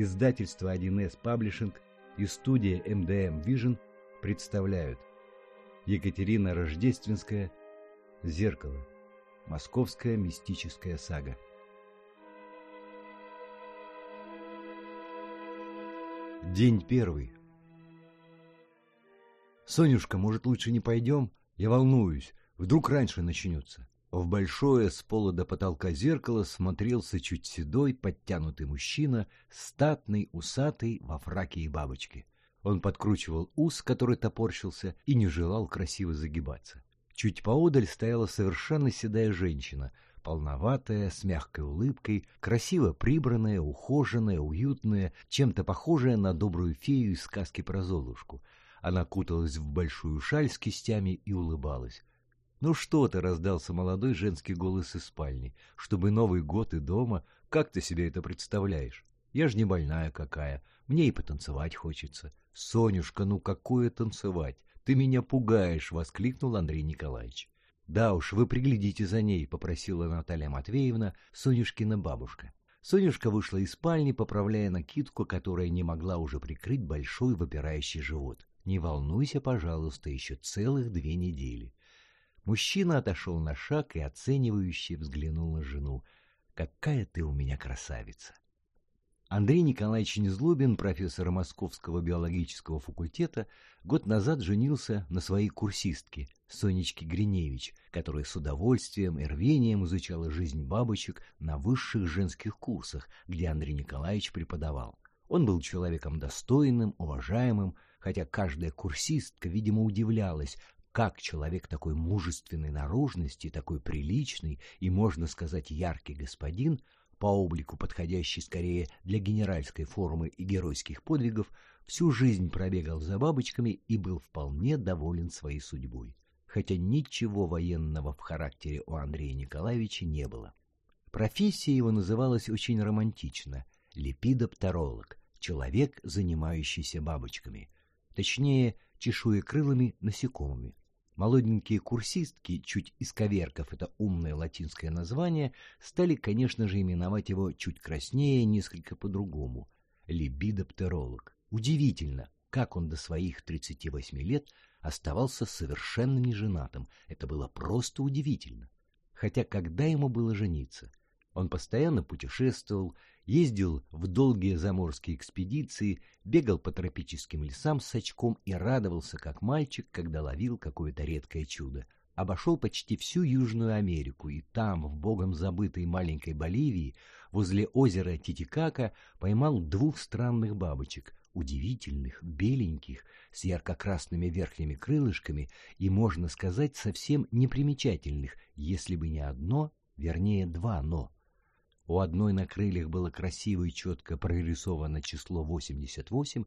Издательство 1С Паблишинг и студия МДМ Vision представляют Екатерина Рождественская «Зеркало. Московская мистическая сага». День первый. «Сонюшка, может, лучше не пойдем? Я волнуюсь. Вдруг раньше начнется». В большое с пола до потолка зеркало смотрелся чуть седой, подтянутый мужчина, статный, усатый, во фраке и бабочке. Он подкручивал ус, который топорщился, и не желал красиво загибаться. Чуть поодаль стояла совершенно седая женщина, полноватая, с мягкой улыбкой, красиво прибранная, ухоженная, уютная, чем-то похожая на добрую фею из сказки про Золушку. Она куталась в большую шаль с кистями и улыбалась. «Ну что ты?» — раздался молодой женский голос из спальни. «Чтобы Новый год и дома? Как ты себе это представляешь? Я ж не больная какая. Мне и потанцевать хочется». «Сонюшка, ну какое танцевать? Ты меня пугаешь!» — воскликнул Андрей Николаевич. «Да уж, вы приглядите за ней», — попросила Наталья Матвеевна, Сонюшкина бабушка. Сонюшка вышла из спальни, поправляя накидку, которая не могла уже прикрыть большой выпирающий живот. «Не волнуйся, пожалуйста, еще целых две недели». Мужчина отошел на шаг и оценивающе взглянул на жену. «Какая ты у меня красавица!» Андрей Николаевич Незлобин, профессор Московского биологического факультета, год назад женился на своей курсистке Сонечке Гриневич, которая с удовольствием и рвением изучала жизнь бабочек на высших женских курсах, где Андрей Николаевич преподавал. Он был человеком достойным, уважаемым, хотя каждая курсистка, видимо, удивлялась, как человек такой мужественной наружности, такой приличный и, можно сказать, яркий господин, по облику подходящий скорее для генеральской формы и геройских подвигов, всю жизнь пробегал за бабочками и был вполне доволен своей судьбой. Хотя ничего военного в характере у Андрея Николаевича не было. Профессия его называлась очень романтично – лепидоптеролог, человек, занимающийся бабочками, точнее, чешуекрылыми насекомыми. Молоденькие курсистки, чуть исковеркав это умное латинское название, стали, конечно же, именовать его чуть краснее, несколько по-другому – либидоптеролог. Удивительно, как он до своих 38 лет оставался совершенно неженатым. Это было просто удивительно. Хотя когда ему было жениться? Он постоянно путешествовал, ездил в долгие заморские экспедиции, бегал по тропическим лесам с очком и радовался, как мальчик, когда ловил какое-то редкое чудо. Обошел почти всю Южную Америку, и там, в богом забытой маленькой Боливии, возле озера Титикака, поймал двух странных бабочек, удивительных, беленьких, с ярко-красными верхними крылышками и, можно сказать, совсем непримечательных, если бы не одно, вернее, два «но». У одной на крыльях было красиво и четко прорисовано число 88,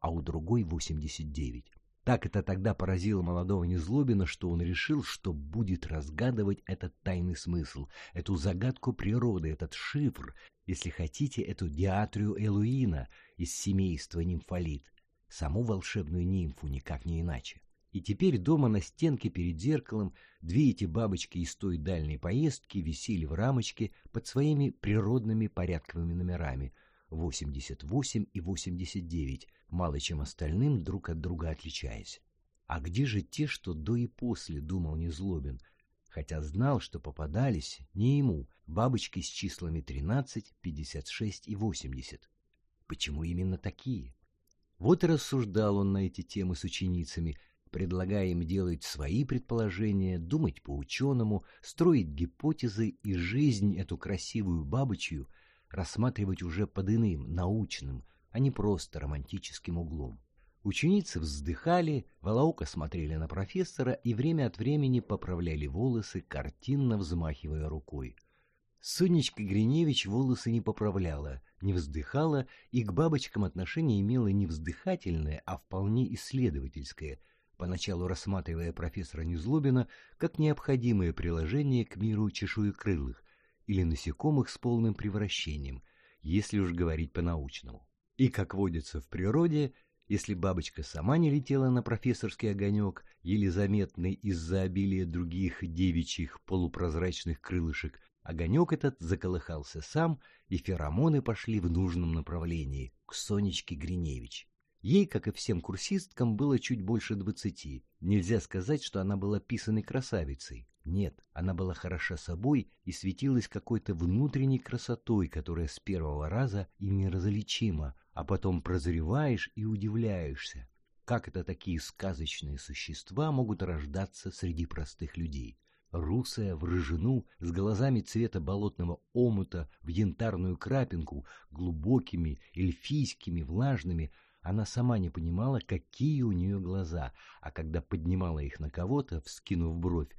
а у другой 89. Так это тогда поразило молодого Незлобина, что он решил, что будет разгадывать этот тайный смысл, эту загадку природы, этот шифр, если хотите, эту диатрию Элуина из семейства нимфолит, саму волшебную нимфу, никак не иначе. И теперь дома на стенке перед зеркалом две эти бабочки из той дальней поездки висели в рамочке под своими природными порядковыми номерами 88 и 89, мало чем остальным друг от друга отличаясь. А где же те, что до и после, думал Незлобин, хотя знал, что попадались не ему бабочки с числами 13, 56 и 80. Почему именно такие? Вот и рассуждал он на эти темы с ученицами – предлагая им делать свои предположения, думать по-ученому, строить гипотезы и жизнь эту красивую бабочью рассматривать уже под иным, научным, а не просто романтическим углом. Ученицы вздыхали, волоуко смотрели на профессора и время от времени поправляли волосы, картинно взмахивая рукой. Сонечка Гриневич волосы не поправляла, не вздыхала и к бабочкам отношение имела не вздыхательное, а вполне исследовательское – поначалу рассматривая профессора Незлобина как необходимое приложение к миру чешуекрылых или насекомых с полным превращением, если уж говорить по-научному. И, как водится в природе, если бабочка сама не летела на профессорский огонек, еле заметный из-за обилия других девичьих полупрозрачных крылышек, Огонек этот заколыхался сам, и феромоны пошли в нужном направлении, к Сонечке Гриневич. Ей, как и всем курсисткам, было чуть больше двадцати. Нельзя сказать, что она была писаной красавицей. Нет, она была хороша собой и светилась какой-то внутренней красотой, которая с первого раза и неразличима, а потом прозреваешь и удивляешься. Как это такие сказочные существа могут рождаться среди простых людей? Русая, в рыжину, с глазами цвета болотного омута, в янтарную крапинку, глубокими, эльфийскими, влажными, она сама не понимала, какие у нее глаза, а когда поднимала их на кого-то, вскинув бровь,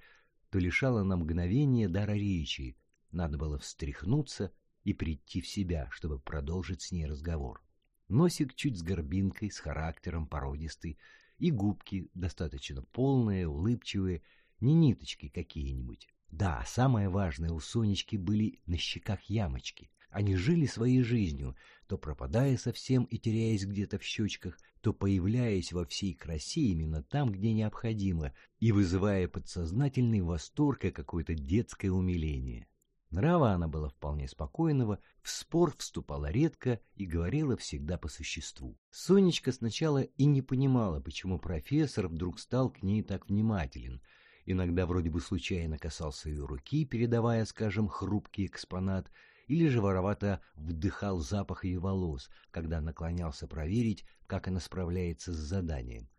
то лишала на мгновение дара речи. Надо было встряхнуться и прийти в себя, чтобы продолжить с ней разговор. Носик чуть с горбинкой, с характером породистый, и губки достаточно полные, улыбчивые, не ниточки какие-нибудь. Да, самое важное, у Сонечки были на щеках ямочки. Они жили своей жизнью, то пропадая совсем и теряясь где-то в щечках, то появляясь во всей красе именно там, где необходимо, и вызывая подсознательный восторг и какое-то детское умиление. Нрава она была вполне спокойного, в спор вступала редко и говорила всегда по существу. Сонечка сначала и не понимала, почему профессор вдруг стал к ней так внимателен — иногда вроде бы случайно касался ее руки, передавая, скажем, хрупкий экспонат, или же воровато вдыхал запах ее волос, когда наклонялся проверить, как она справляется с заданием.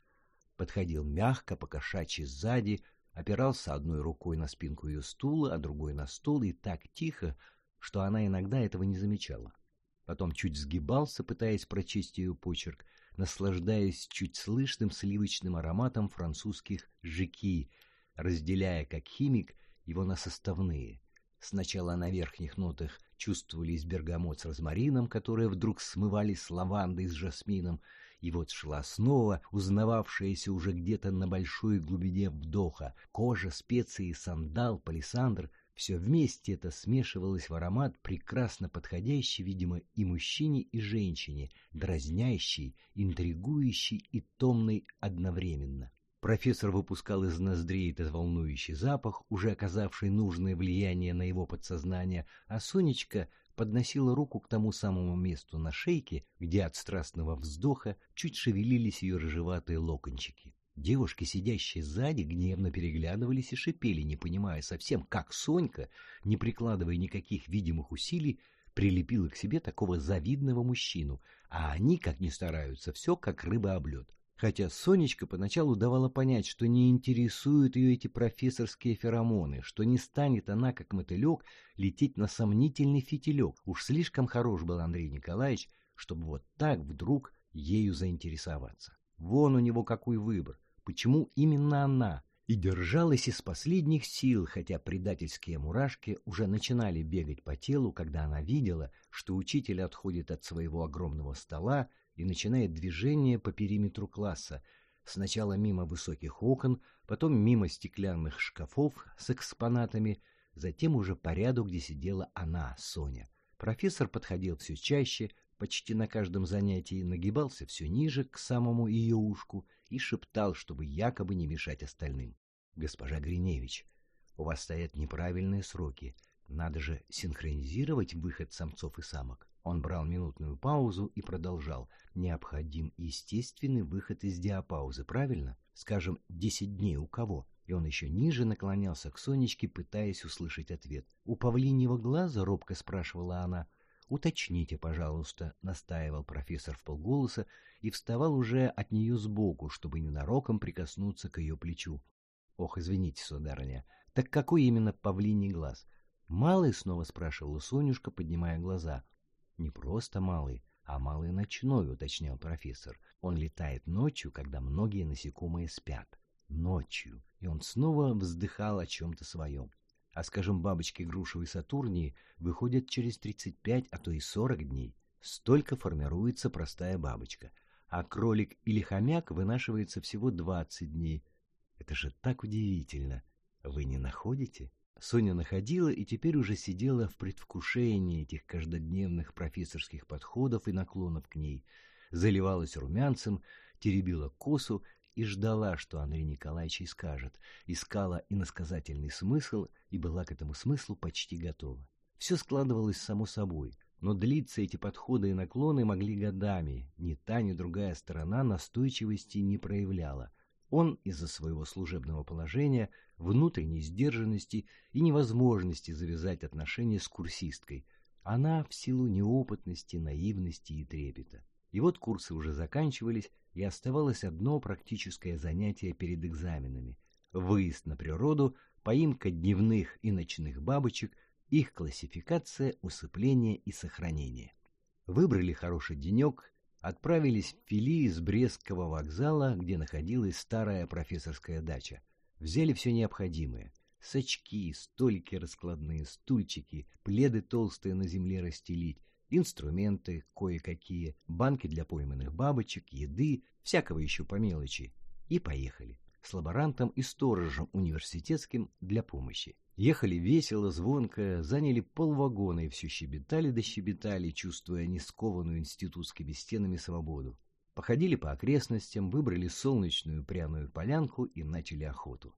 Подходил мягко, покошачьи сзади, опирался одной рукой на спинку ее стула, а другой на стол и так тихо, что она иногда этого не замечала. Потом чуть сгибался, пытаясь прочесть ее почерк, наслаждаясь чуть слышным сливочным ароматом французских жики, разделяя как химик его на составные. Сначала на верхних нотах чувствовались бергамот с розмарином, которые вдруг смывались с лавандой с жасмином, и вот шла снова узнававшаяся уже где-то на большой глубине вдоха кожа, специи, сандал, палисандр — все вместе это смешивалось в аромат, прекрасно подходящий, видимо, и мужчине, и женщине, дразнящий, интригующий и томный одновременно. Профессор выпускал из ноздрей этот волнующий запах, уже оказавший нужное влияние на его подсознание, а Сонечка подносила руку к тому самому месту на шейке, где от страстного вздоха чуть шевелились ее рыжеватые локончики. Девушки, сидящие сзади, гневно переглядывались и шипели, не понимая совсем, как Сонька, не прикладывая никаких видимых усилий, прилепила к себе такого завидного мужчину, а они, как ни стараются, все как рыба об лед. Хотя Сонечка поначалу давала понять, что не интересуют ее эти профессорские феромоны, что не станет она, как мотылек, лететь на сомнительный фитилек. Уж слишком хорош был Андрей Николаевич, чтобы вот так вдруг ею заинтересоваться. Вон у него какой выбор. Почему именно она? И держалась из последних сил, хотя предательские мурашки уже начинали бегать по телу, когда она видела, что учитель отходит от своего огромного стола, и начинает движение по периметру класса, сначала мимо высоких окон, потом мимо стеклянных шкафов с экспонатами, затем уже по ряду, где сидела она, Соня. Профессор подходил все чаще, почти на каждом занятии нагибался все ниже к самому ее ушку и шептал, чтобы якобы не мешать остальным. «Госпожа Гриневич, у вас стоят неправильные сроки. Надо же синхронизировать выход самцов и самок. Он брал минутную паузу и продолжал. Необходим естественный выход из диапаузы, правильно? Скажем, десять дней у кого? И он еще ниже наклонялся к Сонечке, пытаясь услышать ответ. «У павлиньего глаза?» — робко спрашивала она. «Уточните, пожалуйста», — настаивал профессор в полголоса и вставал уже от нее сбоку, чтобы ненароком прикоснуться к ее плечу. «Ох, извините, сударыня, так какой именно павлиний глаз?» «Малый?» — снова спрашивала Сонюшка, поднимая глаза. Не просто малый, а малый ночной, уточнял профессор. Он летает ночью, когда многие насекомые спят. Ночью. И он снова вздыхал о чем-то своем. А, скажем, бабочки грушевой Сатурнии выходят через 35, а то и 40 дней. Столько формируется простая бабочка. А кролик или хомяк вынашивается всего 20 дней. Это же так удивительно. Вы не находите? Соня находила и теперь уже сидела в предвкушении этих каждодневных профессорских подходов и наклонов к ней, заливалась румянцем, теребила косу и ждала, что Андрей Николаевич ей скажет, искала иносказательный смысл и была к этому смыслу почти готова. Все складывалось само собой, но длиться эти подходы и наклоны могли годами, ни та, ни другая сторона настойчивости не проявляла. Он из-за своего служебного положения, внутренней сдержанности и невозможности завязать отношения с курсисткой, она в силу неопытности, наивности и трепета. И вот курсы уже заканчивались, и оставалось одно практическое занятие перед экзаменами – выезд на природу, поимка дневных и ночных бабочек, их классификация, усыпление и сохранение. Выбрали хороший денек, отправились в Фили из Брестского вокзала, где находилась старая профессорская дача. Взяли все необходимое – сачки, столики раскладные, стульчики, пледы толстые на земле расстелить, инструменты кое-какие, банки для пойманных бабочек, еды, всякого еще по мелочи. И поехали. С лаборантом и сторожем университетским для помощи. Ехали весело, звонко, заняли полвагона и все щебетали да щебетали, чувствуя нескованную институтскими стенами свободу. Походили по окрестностям, выбрали солнечную пряную полянку и начали охоту.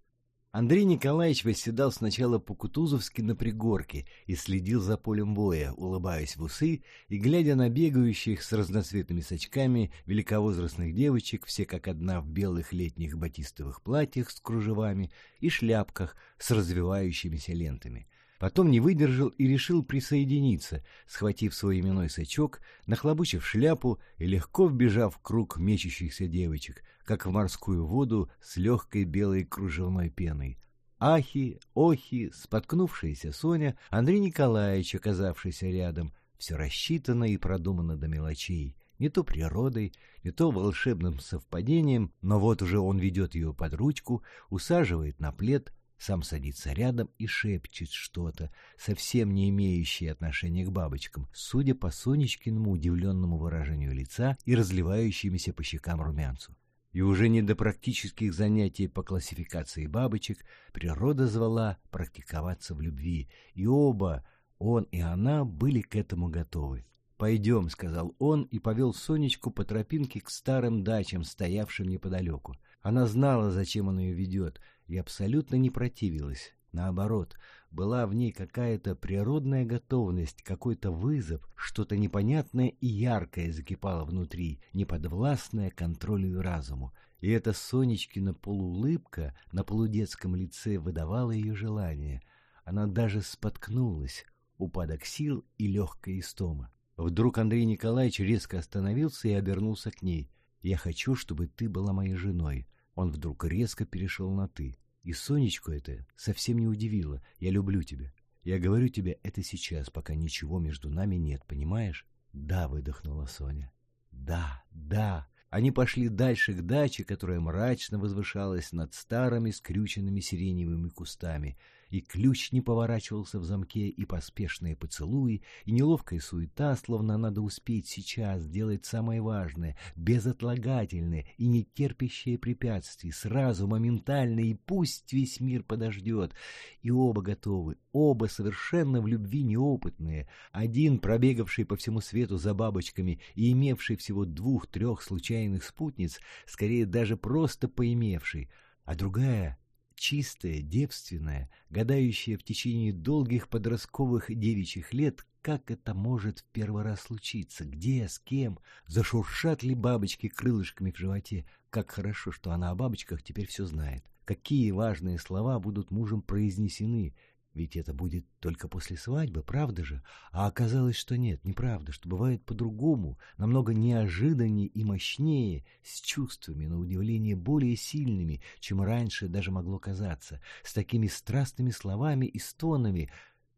Андрей Николаевич восседал сначала по-кутузовски на пригорке и следил за полем боя, улыбаясь в усы и глядя на бегающих с разноцветными сачками великовозрастных девочек, все как одна в белых летних батистовых платьях с кружевами и шляпках с развивающимися лентами. Потом не выдержал и решил присоединиться, схватив свой именной сачок, нахлобучив шляпу и легко вбежав в круг мечущихся девочек, как в морскую воду с легкой белой кружевной пеной. Ахи, охи, споткнувшаяся Соня, Андрей Николаевич, оказавшийся рядом, все рассчитано и продумано до мелочей, не то природой, не то волшебным совпадением, но вот уже он ведет ее под ручку, усаживает на плед, сам садится рядом и шепчет что-то, совсем не имеющее отношения к бабочкам, судя по Сонечкиному удивленному выражению лица и разливающимися по щекам румянцу. И уже не до практических занятий по классификации бабочек природа звала практиковаться в любви, и оба, он и она, были к этому готовы. «Пойдем», — сказал он и повел Сонечку по тропинке к старым дачам, стоявшим неподалеку. Она знала, зачем он ее ведет, и абсолютно не противилась. Наоборот, была в ней какая-то природная готовность, какой-то вызов, что-то непонятное и яркое закипало внутри, неподвластное контролю и разуму. И эта Сонечкина полуулыбка на полудетском лице выдавала ее желание. Она даже споткнулась, упадок сил и легкая истома. Вдруг Андрей Николаевич резко остановился и обернулся к ней. «Я хочу, чтобы ты была моей женой». Он вдруг резко перешел на «ты». И Сонечку это совсем не удивило. Я люблю тебя. Я говорю тебе это сейчас, пока ничего между нами нет, понимаешь? Да, выдохнула Соня. Да, да. Они пошли дальше к даче, которая мрачно возвышалась над старыми скрюченными сиреневыми кустами — и ключ не поворачивался в замке, и поспешные поцелуи, и неловкая суета, словно надо успеть сейчас сделать самое важное, безотлагательное и не терпящее препятствий, сразу, моментально, и пусть весь мир подождет. И оба готовы, оба совершенно в любви неопытные, один, пробегавший по всему свету за бабочками и имевший всего двух-трех случайных спутниц, скорее даже просто поимевший, а другая чистая, девственная, гадающая в течение долгих подростковых девичьих лет, как это может в первый раз случиться, где, с кем, зашуршат ли бабочки крылышками в животе. Как хорошо, что она о бабочках теперь все знает. Какие важные слова будут мужем произнесены, ведь это будет только после свадьбы, правда же? А оказалось, что нет, неправда, что бывает по-другому, намного неожиданнее и мощнее, с чувствами, на удивление, более сильными, чем раньше даже могло казаться, с такими страстными словами и стонами,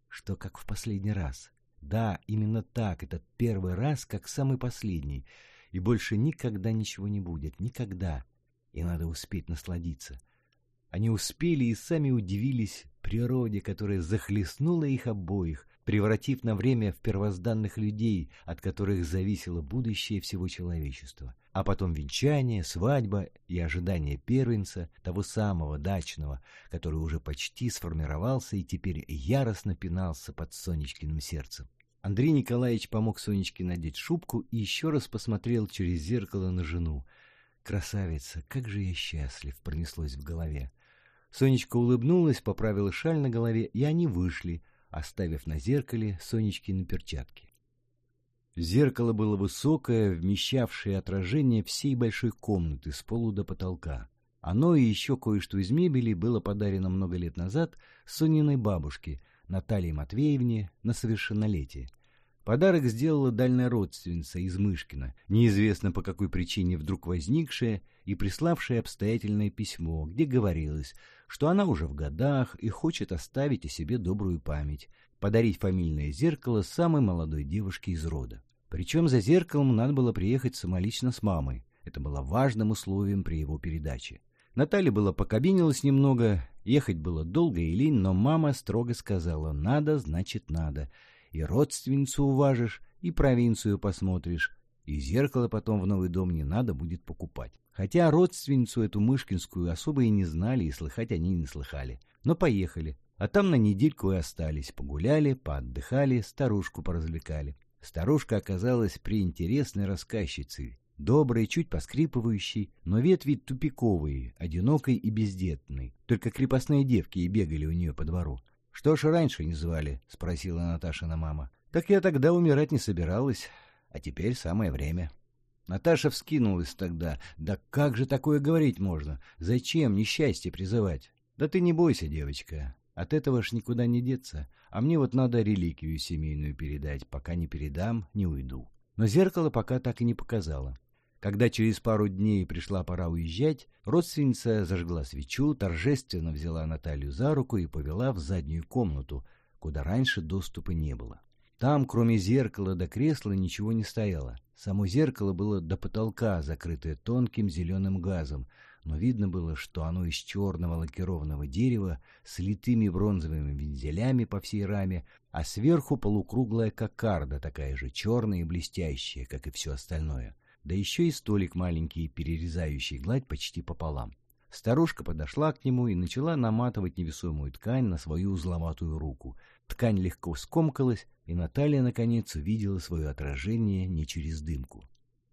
что как в последний раз. Да, именно так, этот первый раз, как самый последний, и больше никогда ничего не будет, никогда, и надо успеть насладиться. Они успели и сами удивились природе, которая захлестнула их обоих, превратив на время в первозданных людей, от которых зависело будущее всего человечества. А потом венчание, свадьба и ожидание первенца, того самого дачного, который уже почти сформировался и теперь яростно пинался под Сонечкиным сердцем. Андрей Николаевич помог Сонечке надеть шубку и еще раз посмотрел через зеркало на жену. красавица, как же я счастлив!» — пронеслось в голове. Сонечка улыбнулась, поправила шаль на голове, и они вышли, оставив на зеркале Сонечкины перчатки. Зеркало было высокое, вмещавшее отражение всей большой комнаты с полу до потолка. Оно и еще кое-что из мебели было подарено много лет назад Сониной бабушке, Наталье Матвеевне, на совершеннолетие. Подарок сделала дальняя родственница из Мышкина, неизвестно по какой причине вдруг возникшая и приславшая обстоятельное письмо, где говорилось, что она уже в годах и хочет оставить о себе добрую память, подарить фамильное зеркало самой молодой девушке из рода. Причем за зеркалом надо было приехать самолично с мамой. Это было важным условием при его передаче. Наталья была покабинилась немного, ехать было долго и лень, но мама строго сказала «надо, значит надо», и родственницу уважишь, и провинцию посмотришь, и зеркало потом в новый дом не надо будет покупать. Хотя родственницу эту мышкинскую особо и не знали, и слыхать они не слыхали. Но поехали, а там на недельку и остались, погуляли, поотдыхали, старушку поразвлекали. Старушка оказалась приинтересной рассказчицей, Добрый, чуть поскрипывающий, но ветви тупиковые, одинокой и бездетной. Только крепостные девки и бегали у нее по двору. «Что ж раньше не звали?» — спросила Наташина мама. «Так я тогда умирать не собиралась, а теперь самое время». Наташа вскинулась тогда. «Да как же такое говорить можно? Зачем несчастье призывать?» «Да ты не бойся, девочка. От этого ж никуда не деться. А мне вот надо реликвию семейную передать. Пока не передам, не уйду». Но зеркало пока так и не показало. Когда через пару дней пришла пора уезжать, родственница зажгла свечу, торжественно взяла Наталью за руку и повела в заднюю комнату, куда раньше доступа не было. Там, кроме зеркала до кресла, ничего не стояло. Само зеркало было до потолка, закрытое тонким зеленым газом, но видно было, что оно из черного лакированного дерева с литыми бронзовыми вензелями по всей раме, а сверху полукруглая кокарда, такая же черная и блестящая, как и все остальное — да еще и столик маленький, перерезающий гладь почти пополам. Старушка подошла к нему и начала наматывать невесомую ткань на свою узловатую руку. Ткань легко скомкалась, и Наталья, наконец, увидела свое отражение не через дымку.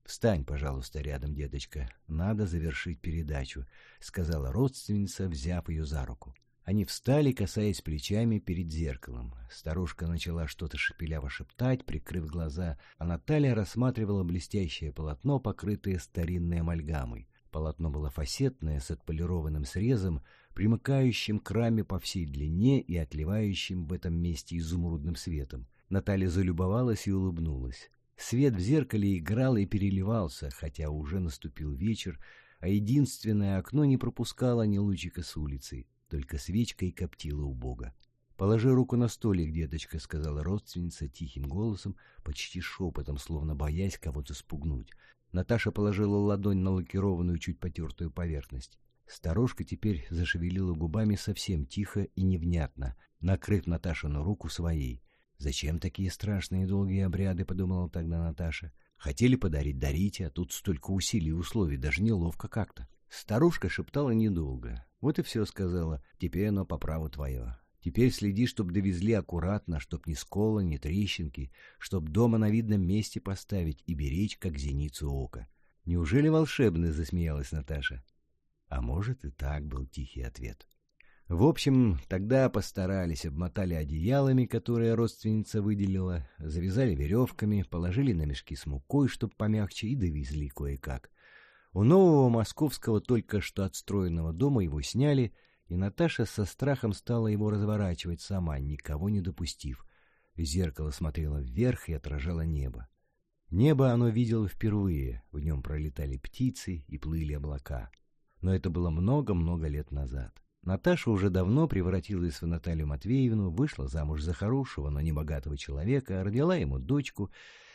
«Встань, пожалуйста, рядом, деточка. Надо завершить передачу», — сказала родственница, взяв ее за руку. Они встали, касаясь плечами перед зеркалом. Старушка начала что-то шепеляво шептать, прикрыв глаза, а Наталья рассматривала блестящее полотно, покрытое старинной амальгамой. Полотно было фасетное, с отполированным срезом, примыкающим к раме по всей длине и отливающим в этом месте изумрудным светом. Наталья залюбовалась и улыбнулась. Свет в зеркале играл и переливался, хотя уже наступил вечер, а единственное окно не пропускало ни лучика с улицы только свечка и коптила у Бога. «Положи руку на столик, деточка», — сказала родственница тихим голосом, почти шепотом, словно боясь кого-то спугнуть. Наташа положила ладонь на лакированную, чуть потертую поверхность. Старушка теперь зашевелила губами совсем тихо и невнятно, накрыв Наташину руку своей. «Зачем такие страшные долгие обряды?» — подумала тогда Наташа. «Хотели подарить — дарите, а тут столько усилий и условий, даже неловко как-то». Старушка шептала недолго. Вот и все сказала. Теперь оно по праву твое. Теперь следи, чтоб довезли аккуратно, чтоб ни скола, ни трещинки, чтоб дома на видном месте поставить и беречь, как зеницу ока. Неужели волшебно, засмеялась Наташа. А может, и так был тихий ответ. В общем, тогда постарались, обмотали одеялами, которые родственница выделила, завязали веревками, положили на мешки с мукой, чтоб помягче, и довезли кое-как. У нового московского только что отстроенного дома его сняли, и Наташа со страхом стала его разворачивать сама, никого не допустив. Зеркало смотрело вверх и отражало небо. Небо оно видело впервые, в нем пролетали птицы и плыли облака. Но это было много-много лет назад. Наташа уже давно превратилась в Наталью Матвеевну, вышла замуж за хорошего, но небогатого человека, родила ему дочку,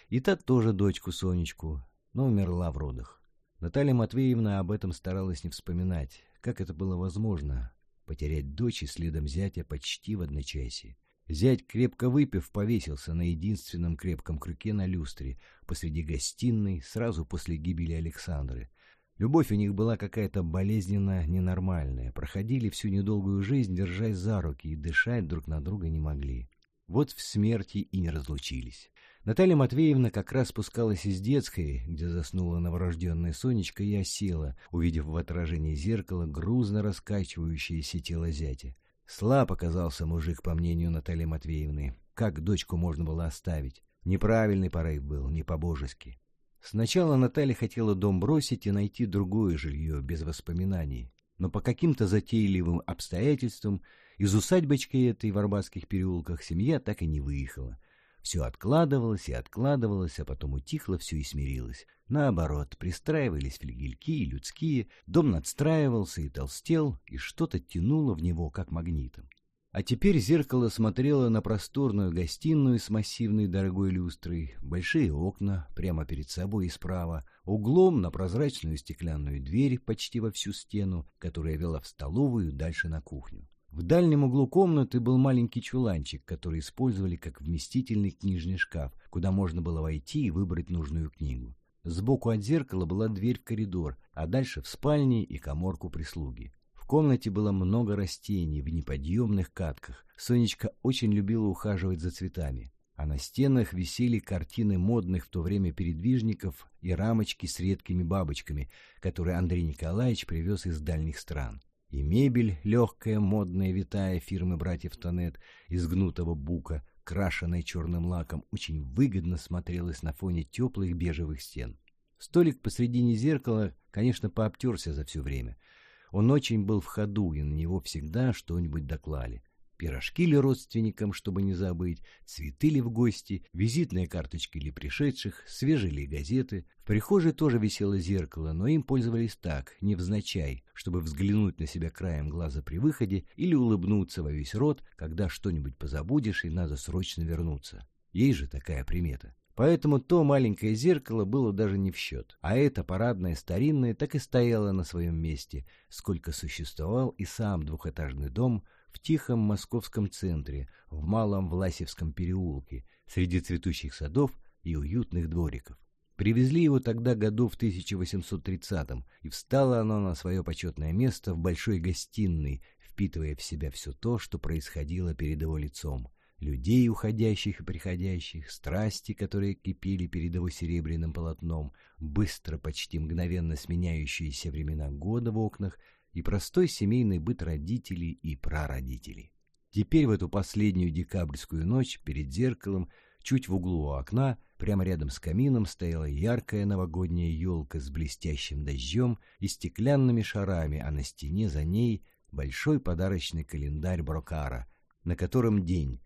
и та тоже дочку Сонечку, но умерла в родах. Наталья Матвеевна об этом старалась не вспоминать. Как это было возможно? Потерять дочь и следом зятя почти в одночасье. Зять, крепко выпив, повесился на единственном крепком крюке на люстре посреди гостиной сразу после гибели Александры. Любовь у них была какая-то болезненно ненормальная. Проходили всю недолгую жизнь, держась за руки, и дышать друг на друга не могли. Вот в смерти и не разлучились. Наталья Матвеевна как раз спускалась из детской, где заснула новорожденная Сонечка, и осела, увидев в отражении зеркала грузно раскачивающееся тело зятя. Слаб оказался мужик, по мнению Натальи Матвеевны. Как дочку можно было оставить? Неправильный порыв был, не по-божески. Сначала Наталья хотела дом бросить и найти другое жилье, без воспоминаний. Но по каким-то затейливым обстоятельствам из усадьбочки этой в Арбатских переулках семья так и не выехала. Все откладывалось и откладывалось, а потом утихло все и смирилось. Наоборот, пристраивались флигельки и людские, дом надстраивался и толстел, и что-то тянуло в него, как магнитом. А теперь зеркало смотрело на просторную гостиную с массивной дорогой люстрой, большие окна прямо перед собой и справа, углом на прозрачную стеклянную дверь почти во всю стену, которая вела в столовую дальше на кухню. В дальнем углу комнаты был маленький чуланчик, который использовали как вместительный книжный шкаф, куда можно было войти и выбрать нужную книгу. Сбоку от зеркала была дверь в коридор, а дальше в спальне и коморку прислуги комнате было много растений в неподъемных катках. Сонечка очень любила ухаживать за цветами. А на стенах висели картины модных в то время передвижников и рамочки с редкими бабочками, которые Андрей Николаевич привез из дальних стран. И мебель, легкая, модная, витая фирмы братьев Тонет из гнутого бука, крашенная черным лаком, очень выгодно смотрелась на фоне теплых бежевых стен. Столик посредине зеркала, конечно, пообтерся за все время — он очень был в ходу, и на него всегда что-нибудь доклали. Пирожки ли родственникам, чтобы не забыть, цветы ли в гости, визитные карточки ли пришедших, свежие ли газеты. В прихожей тоже висело зеркало, но им пользовались так, невзначай, чтобы взглянуть на себя краем глаза при выходе или улыбнуться во весь рот, когда что-нибудь позабудешь и надо срочно вернуться. Есть же такая примета. Поэтому то маленькое зеркало было даже не в счет. А это парадное старинное так и стояло на своем месте, сколько существовал и сам двухэтажный дом в тихом московском центре, в малом Власевском переулке, среди цветущих садов и уютных двориков. Привезли его тогда году в 1830-м, и встало оно на свое почетное место в большой гостиной, впитывая в себя все то, что происходило перед его лицом — людей, уходящих и приходящих, страсти, которые кипели перед его серебряным полотном, быстро, почти мгновенно сменяющиеся времена года в окнах и простой семейный быт родителей и прародителей. Теперь в эту последнюю декабрьскую ночь перед зеркалом, чуть в углу у окна, прямо рядом с камином стояла яркая новогодняя елка с блестящим дождем и стеклянными шарами, а на стене за ней большой подарочный календарь Брокара, на котором день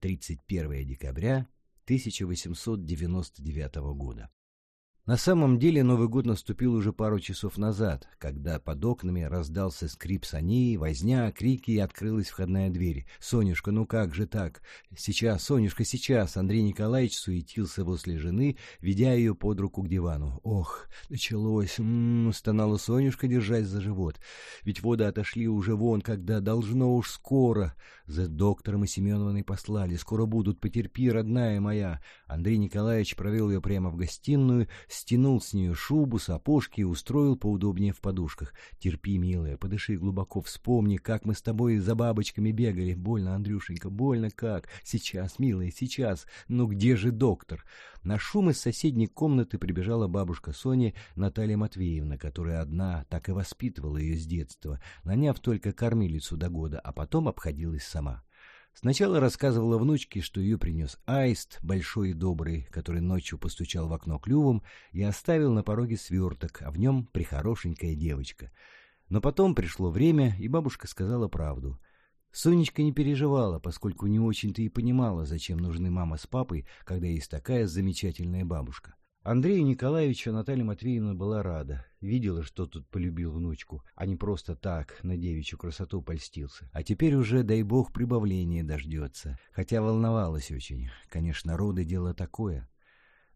31 декабря 1899 года. На самом деле Новый год наступил уже пару часов назад, когда под окнами раздался скрип саней, возня, крики и открылась входная дверь. «Сонюшка, ну как же так? Сейчас, Сонюшка, сейчас!» Андрей Николаевич суетился возле жены, ведя ее под руку к дивану. «Ох, началось!» м-м, стонала Сонюшка, держась за живот. «Ведь воды отошли уже вон, когда должно уж скоро. За доктором и Семеновной послали. Скоро будут. Потерпи, родная моя!» Андрей Николаевич провел ее прямо в гостиную, стянул с нее шубу, сапожки и устроил поудобнее в подушках. «Терпи, милая, подыши глубоко, вспомни, как мы с тобой за бабочками бегали. Больно, Андрюшенька, больно как. Сейчас, милая, сейчас. Ну где же доктор?» На шум из соседней комнаты прибежала бабушка Сони Наталья Матвеевна, которая одна так и воспитывала ее с детства, наняв только кормилицу до года, а потом обходилась сама. Сначала рассказывала внучке, что ее принес аист, большой и добрый, который ночью постучал в окно клювом и оставил на пороге сверток, а в нем прихорошенькая девочка. Но потом пришло время, и бабушка сказала правду. Сонечка не переживала, поскольку не очень-то и понимала, зачем нужны мама с папой, когда есть такая замечательная бабушка. Андрею Николаевичу Наталья Матвеевна была рада. Видела, что тут полюбил внучку, а не просто так на девичью красоту польстился. А теперь уже, дай бог, прибавление дождется. Хотя волновалась очень. Конечно, роды — дело такое.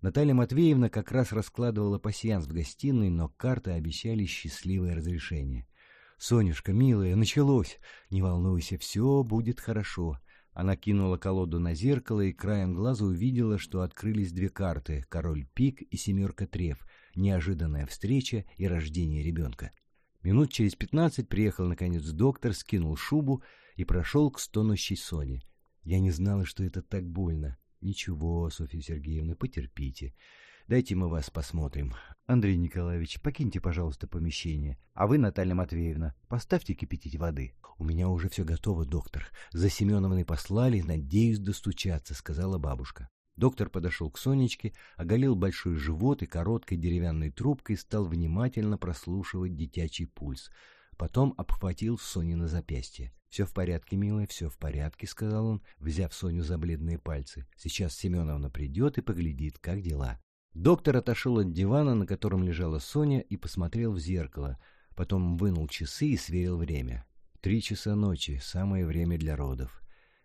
Наталья Матвеевна как раз раскладывала пасьянс в гостиной, но карты обещали счастливое разрешение. «Сонюшка, милая, началось! Не волнуйся, все будет хорошо. Она кинула колоду на зеркало и краем глаза увидела, что открылись две карты — король пик и семерка треф, неожиданная встреча и рождение ребенка. Минут через пятнадцать приехал, наконец, доктор, скинул шубу и прошел к стонущей Соне. Я не знала, что это так больно. Ничего, Софья Сергеевна, потерпите. Дайте мы вас посмотрим. Андрей Николаевич, покиньте, пожалуйста, помещение. А вы, Наталья Матвеевна, поставьте кипятить воды. У меня уже все готово, доктор. За Семеновной послали, надеюсь достучаться, сказала бабушка. Доктор подошел к Сонечке, оголил большой живот и короткой деревянной трубкой стал внимательно прослушивать детячий пульс. Потом обхватил Сони на запястье. «Все в порядке, милая, все в порядке», — сказал он, взяв Соню за бледные пальцы. «Сейчас Семеновна придет и поглядит, как дела». Доктор отошел от дивана, на котором лежала Соня, и посмотрел в зеркало. Потом вынул часы и сверил время. Три часа ночи — самое время для родов.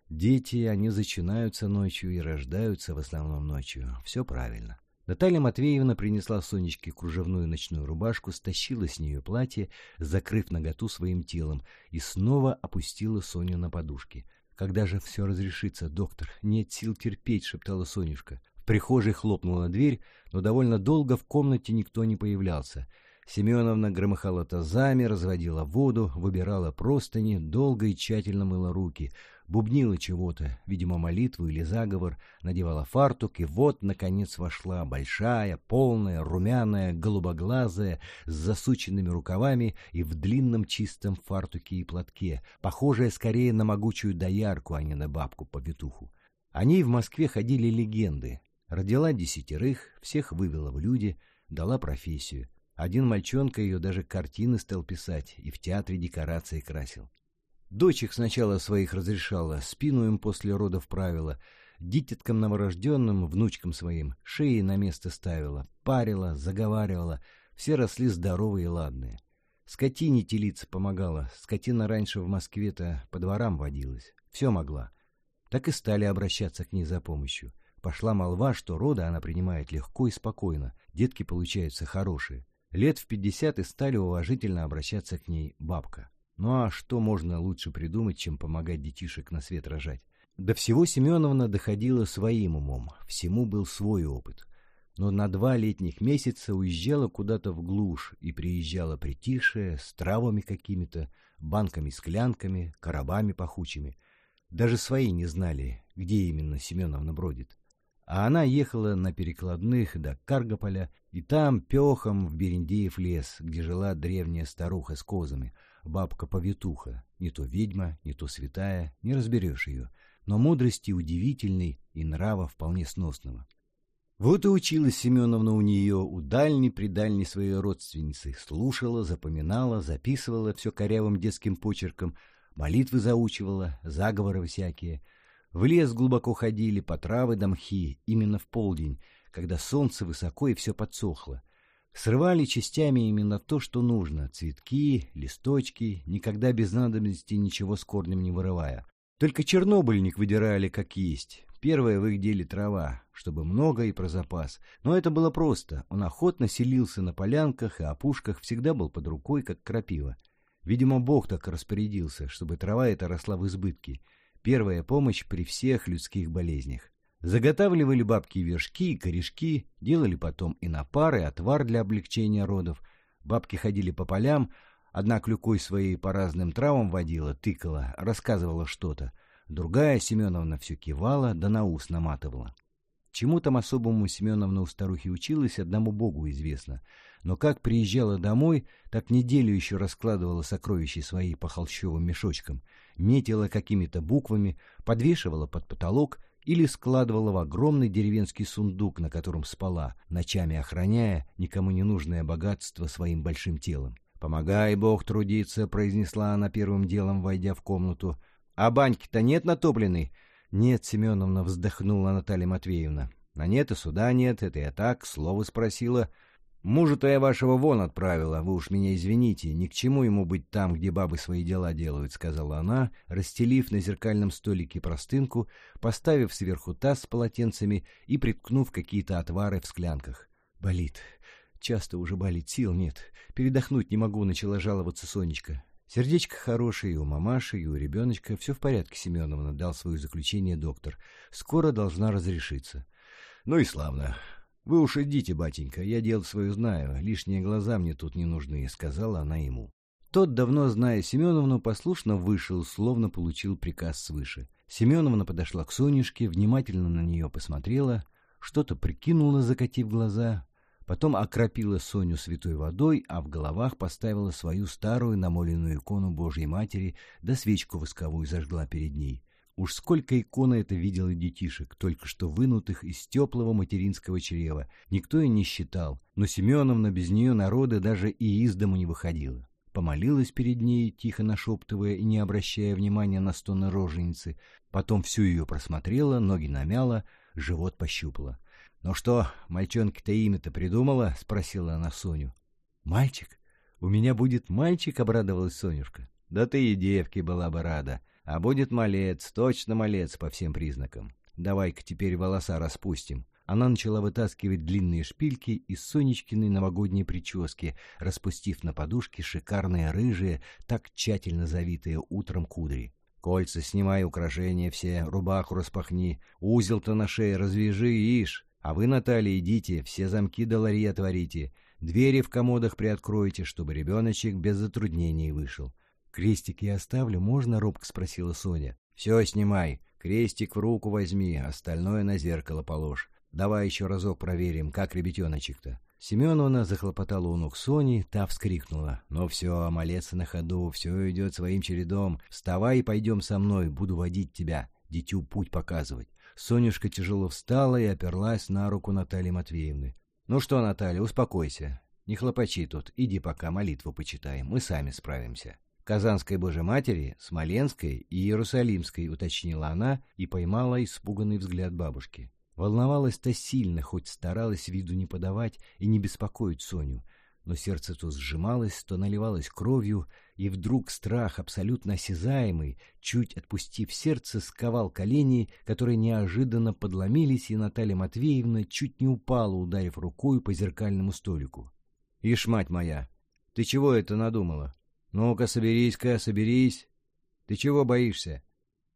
Дети, они зачинаются ночью и рождаются в основном ночью. Все правильно. Наталья Матвеевна принесла Сонечке кружевную ночную рубашку, стащила с нее платье, закрыв наготу своим телом, и снова опустила Соню на подушки. «Когда же все разрешится, доктор? Нет сил терпеть», — шептала Сонюшка. В прихожей хлопнула дверь, но довольно долго в комнате никто не появлялся. Семеновна громыхала тазами, разводила воду, выбирала простыни, долго и тщательно мыла руки — бубнила чего-то, видимо, молитву или заговор, надевала фартук, и вот, наконец, вошла большая, полная, румяная, голубоглазая, с засученными рукавами и в длинном чистом фартуке и платке, похожая скорее на могучую доярку, а не на бабку-повитуху. О ней в Москве ходили легенды. Родила десятерых, всех вывела в люди, дала профессию. Один мальчонка ее даже картины стал писать и в театре декорации красил. Дочек сначала своих разрешала, спину им после родов правила, дитяткам новорожденным, внучкам своим, шеи на место ставила, парила, заговаривала, все росли здоровые и ладные. Скотине телиться помогала, скотина раньше в Москве-то по дворам водилась, все могла. Так и стали обращаться к ней за помощью. Пошла молва, что роды она принимает легко и спокойно, детки получаются хорошие. Лет в пятьдесят и стали уважительно обращаться к ней бабка. Ну а что можно лучше придумать, чем помогать детишек на свет рожать? До всего Семеновна доходила своим умом, всему был свой опыт. Но на два летних месяца уезжала куда-то в глушь и приезжала притихшая, с травами какими-то, банками-склянками, коробами пахучими. Даже свои не знали, где именно Семеновна бродит. А она ехала на перекладных до Каргополя, и там пехом в Берендеев лес, где жила древняя старуха с козами — бабка-повитуха, не то ведьма, не то святая, не разберешь ее, но мудрости удивительной и нрава вполне сносного. Вот и училась Семеновна у нее, у дальней-предальней своей родственницы, слушала, запоминала, записывала все корявым детским почерком, молитвы заучивала, заговоры всякие. В лес глубоко ходили, по травы до мхи, именно в полдень, когда солнце высоко и все подсохло. Срывали частями именно то, что нужно — цветки, листочки, никогда без надобности ничего с корнем не вырывая. Только чернобыльник выдирали как есть. Первое в их деле трава, чтобы много и про запас. Но это было просто. Он охотно селился на полянках и опушках, всегда был под рукой, как крапива. Видимо, Бог так распорядился, чтобы трава эта росла в избытке. Первая помощь при всех людских болезнях. Заготавливали бабки вершки и корешки, делали потом и напары, и отвар для облегчения родов. Бабки ходили по полям, одна клюкой своей по разным травам водила, тыкала, рассказывала что-то. Другая Семеновна все кивала, да на ус наматывала. Чему там особому Семеновна у старухи училась, одному богу известно. Но как приезжала домой, так неделю еще раскладывала сокровища свои по холщовым мешочкам, метила какими-то буквами, подвешивала под потолок или складывала в огромный деревенский сундук, на котором спала, ночами охраняя никому не нужное богатство своим большим телом. «Помогай, Бог, трудиться», — произнесла она первым делом, войдя в комнату. «А баньки-то нет натопленной?» «Нет, Семеновна», — вздохнула Наталья Матвеевна. «А нет и суда нет, это я так, слово спросила». Мужа-то я вашего вон отправила, вы уж меня извините, ни к чему ему быть там, где бабы свои дела делают, — сказала она, расстелив на зеркальном столике простынку, поставив сверху таз с полотенцами и приткнув какие-то отвары в склянках. — Болит. Часто уже болит, сил нет. Передохнуть не могу, — начала жаловаться Сонечка. Сердечко хорошее и у мамаши, и у ребеночка. Все в порядке, Семеновна, — дал свое заключение доктор. Скоро должна разрешиться. — Ну и славно. «Вы уж идите, батенька, я дело свое знаю, лишние глаза мне тут не нужны», — сказала она ему. Тот, давно зная Семеновну, послушно вышел, словно получил приказ свыше. Семеновна подошла к Сонюшке, внимательно на нее посмотрела, что-то прикинула, закатив глаза, потом окропила Соню святой водой, а в головах поставила свою старую намоленную икону Божьей Матери, да свечку восковую зажгла перед ней. Уж сколько икона это видела детишек, только что вынутых из теплого материнского чрева. Никто и не считал, но Семеновна без нее народа даже и из дому не выходила. Помолилась перед ней, тихо нашептывая и не обращая внимания на стоны роженицы. Потом всю ее просмотрела, ноги намяла, живот пощупала. — Ну что, мальчонка-то имя-то придумала? — спросила она Соню. — Мальчик? У меня будет мальчик? — обрадовалась Сонюшка. — Да ты и девке была бы рада. А будет малец, точно малец по всем признакам. Давай-ка теперь волоса распустим. Она начала вытаскивать длинные шпильки из Сонечкиной новогодней прически, распустив на подушке шикарные рыжие, так тщательно завитые утром кудри. Кольца снимай, украшения все, рубаху распахни, узел-то на шее развяжи, ишь. А вы, Наталья, идите, все замки до ларьи отворите, двери в комодах приоткройте, чтобы ребеночек без затруднений вышел. «Крестик я оставлю, можно?» — робко спросила Соня. «Все снимай. Крестик в руку возьми, остальное на зеркало положь. Давай еще разок проверим, как ребятеночек-то». Семеновна захлопотала у ног Сони, та вскрикнула. «Ну все, малец на ходу, все идет своим чередом. Вставай и пойдем со мной, буду водить тебя, дитю путь показывать». Сонюшка тяжело встала и оперлась на руку Натальи Матвеевны. «Ну что, Наталья, успокойся. Не хлопочи тут, иди пока молитву почитаем, мы сами справимся». Казанской Божьей Смоленской и Иерусалимской, уточнила она и поймала испуганный взгляд бабушки. Волновалась-то сильно, хоть старалась виду не подавать и не беспокоить Соню, но сердце то сжималось, то наливалось кровью, и вдруг страх, абсолютно осязаемый, чуть отпустив сердце, сковал колени, которые неожиданно подломились, и Наталья Матвеевна чуть не упала, ударив рукой по зеркальному столику. — Ишь, мать моя, ты чего это надумала? Ну-ка, соберись-ка, соберись. Ты чего боишься?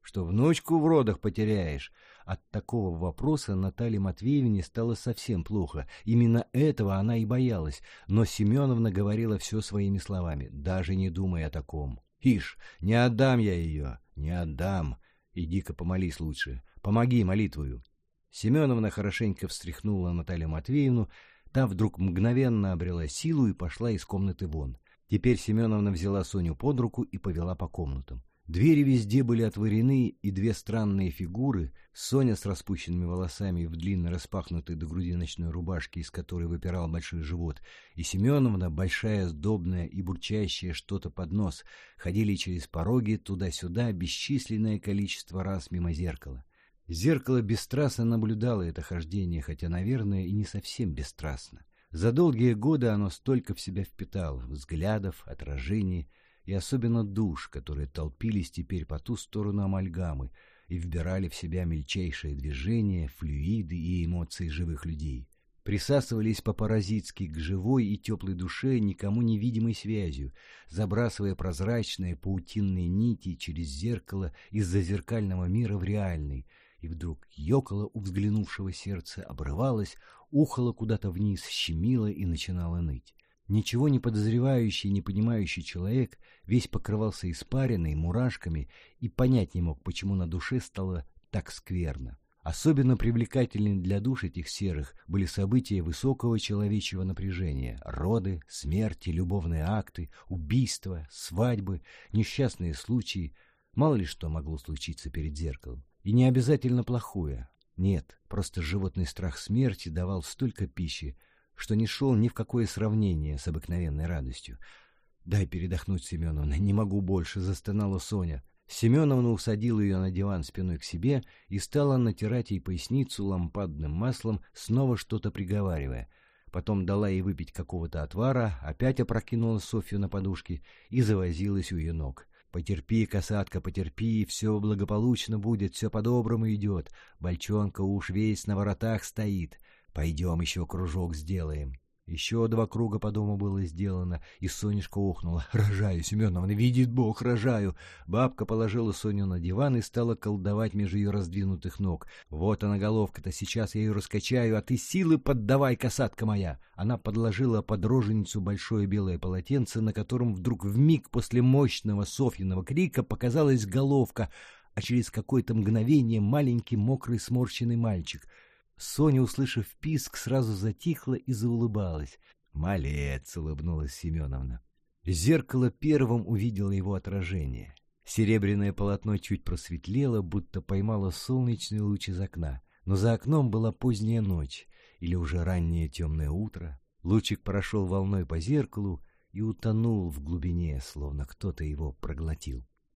Что внучку в родах потеряешь? От такого вопроса Наталье Матвеевне стало совсем плохо. Именно этого она и боялась. Но Семеновна говорила все своими словами, даже не думая о таком. «Ишь, не отдам я ее, не отдам. Иди-ка помолись лучше. Помоги молитвою». Семеновна хорошенько встряхнула Наталью Матвеевну, та вдруг мгновенно обрела силу и пошла из комнаты вон. Теперь Семеновна взяла Соню под руку и повела по комнатам. Двери везде были отворены, и две странные фигуры, Соня с распущенными волосами в длинно распахнутой до груди ночной рубашке, из которой выпирал большой живот, и Семеновна, большая, сдобная и бурчащая что-то под нос, ходили через пороги туда-сюда бесчисленное количество раз мимо зеркала. Зеркало бесстрастно наблюдало это хождение, хотя, наверное, и не совсем бесстрастно. За долгие годы оно столько в себя впитало — взглядов, отражений и особенно душ, которые толпились теперь по ту сторону амальгамы и вбирали в себя мельчайшие движения, флюиды и эмоции живых людей. Присасывались по-паразитски к живой и теплой душе никому невидимой связью, забрасывая прозрачные паутинные нити через зеркало из-за зеркального мира в реальный, и вдруг ёкало у взглянувшего сердца, обрывалось, ухало куда-то вниз, щемило и начинало ныть. Ничего не подозревающий и не понимающий человек весь покрывался испариной, мурашками и понять не мог, почему на душе стало так скверно. Особенно привлекательны для душ этих серых были события высокого человечьего напряжения — роды, смерти, любовные акты, убийства, свадьбы, несчастные случаи. Мало ли что могло случиться перед зеркалом. И не обязательно плохое, нет, просто животный страх смерти давал столько пищи, что не шел ни в какое сравнение с обыкновенной радостью. «Дай передохнуть, Семеновна, не могу больше», — застонала Соня. Семеновна усадила ее на диван спиной к себе и стала натирать ей поясницу лампадным маслом, снова что-то приговаривая. Потом дала ей выпить какого-то отвара, опять опрокинула Софью на подушки и завозилась у ее ног. Потерпи, касатка, потерпи, все благополучно будет, все по-доброму идет. Бальчонка уж весь на воротах стоит. Пойдем еще кружок сделаем. Еще два круга по дому было сделано, и Сонюшка охнула. «Рожаю, Семеновна, видит Бог, рожаю!» Бабка положила Соню на диван и стала колдовать между ее раздвинутых ног. «Вот она головка-то, сейчас я ее раскачаю, а ты силы поддавай, касатка моя!» Она подложила под роженицу большое белое полотенце, на котором вдруг в миг после мощного Софьиного крика показалась головка, а через какое-то мгновение маленький мокрый сморщенный мальчик. Соня, услышав писк, сразу затихла и заулыбалась. «Малец!» — улыбнулась Семеновна. Зеркало первым увидело его отражение. Серебряное полотно чуть просветлело, будто поймало солнечный луч из окна. Но за окном была поздняя ночь или уже раннее темное утро. Лучик прошел волной по зеркалу и утонул в глубине, словно кто-то его проглотил.